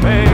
pay.